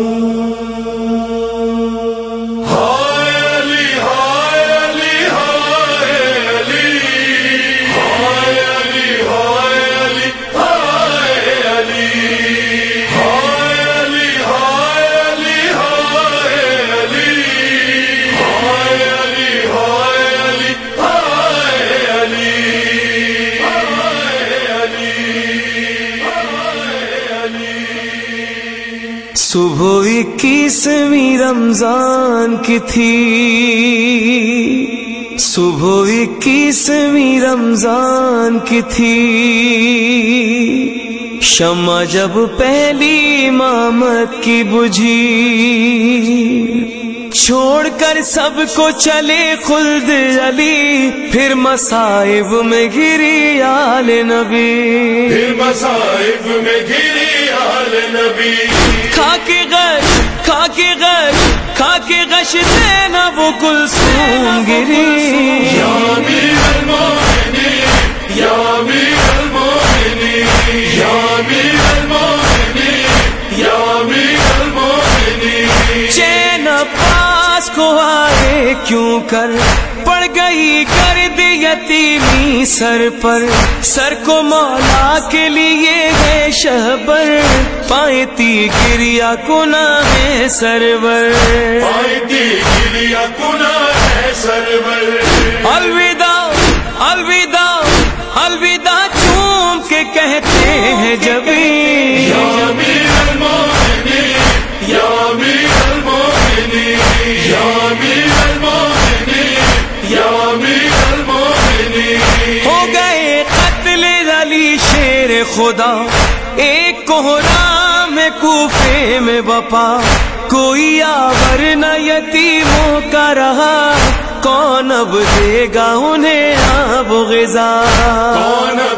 Oh. صبح اکیسویں رمضان کی تھی۔ صبح اکیسویں رمضان کی تھی۔ شمع جب پہلی امامت کی بجھی۔ چھوڑ کر سب کو چلے خلد علی۔ پھر مصائب میں گری آل نبی۔ پھر مصائب میں گری آل نبی۔ کھا کے غش کھا کے غش کھا کے غش دینا وہ کلثوم گری۔ کو آگے کیوں کر پڑ گئی گرد یتیمی سر پر؟ سر کو مولا کے لیے ہے شہبر، پائتی گریا کنا ہے سرور۔ پائتی گریا خدا، ایک کوہرام میں کوفے میں بپا کوئی آور نہ یتیموں کا رہا، کون اب دے گا انہیں آب غذا؟ کون اب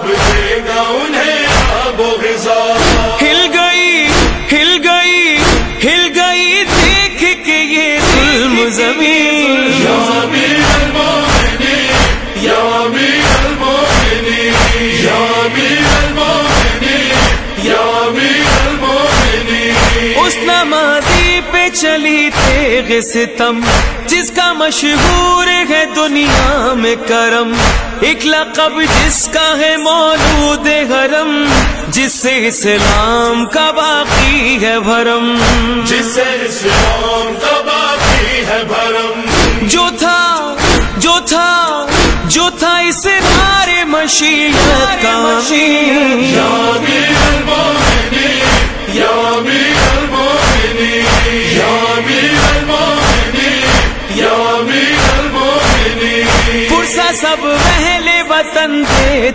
چلی تیغ ستم جس کا مشہور ہے دنیا میں کرم۔ ایک لقب جس کا ہے مولود حرم جس سے اسلام کا باقی ہے بھرم۔ جسے اسلام کا باقی ہے بھرم۔ جو تھا جو تھا جو تھا اس نارے مشیت کا۔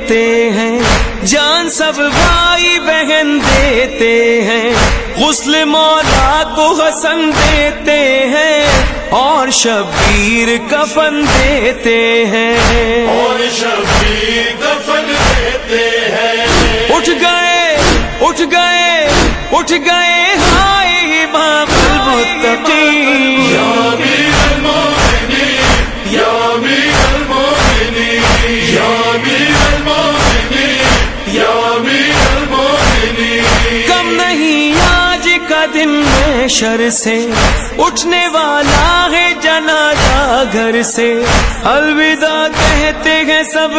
دیتے ہیں۔ جان سب بھائی بہن دیتے ہیں۔ غسل مولا کو حسن دیتے ہیں۔ اور شبیر کفن دیتے ہیں۔ اور شبیر دفن دیتے ہیں۔ اٹھ گئے اٹھ گئے اٹھ گئے دن میں شر سے اٹھنے والا ہے جنازہ گھر سے۔ الوداع کہتے ہیں سب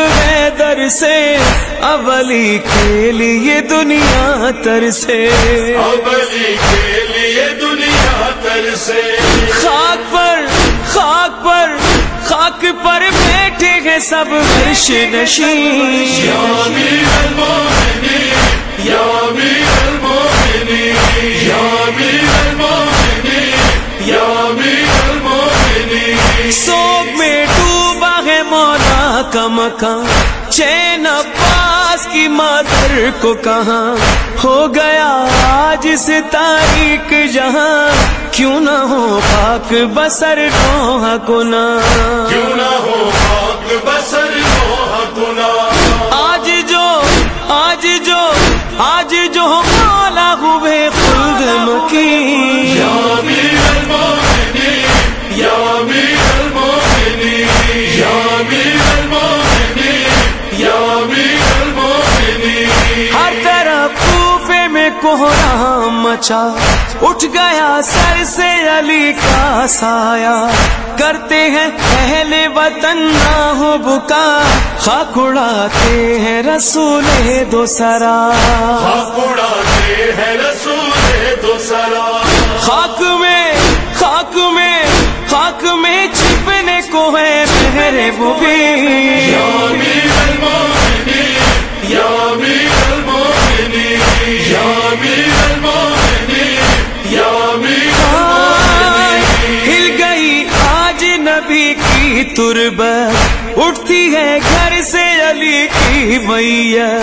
در سے اولی کے لیے دنیا تر سے۔ اب علی کے لیے دنیا تر سے۔ خاک پر خاک پر خاک پر بیٹھے ہیں سب نشین۔ مولا کا مکان چین عباس کی مادر کو کہاں؟ ہو گیا آج سے تاریخ جہاں کیوں نہ ہو پاک بسر نوح گنا کیوں نہ ہو خاک بسر نوح گنا آج جو آج جو آج جو مولا ہوئے خلد مکی کوہرام پہنچا اٹھ گیا سر سے علی کا سایہ۔ کرتے ہیں اہل وطن نہ ہو بکا خاک اڑاتے ہیں رسول دو سرا خاک اڑاتے ہیں رسول دو سرا خاک میں خاک میں خاک میں چھپنے کو ہے میرے وہ نبی کی تربت اٹھتی ہے گھر سے علی کی میاں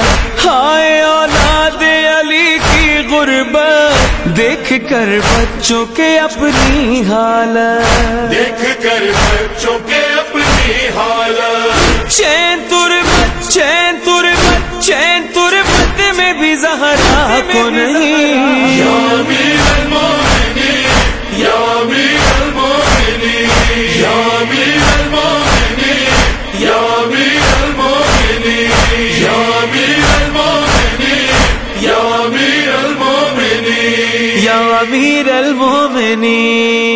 ہائے اولاد علی کی غربت۔ دیکھ کر بچوں کے اپنی حالت۔ دیکھ کر بچوں کے اپنی حالت۔ چین تربت چین تربت چین تربت میں بھی زہرا کو یا امیر المومنین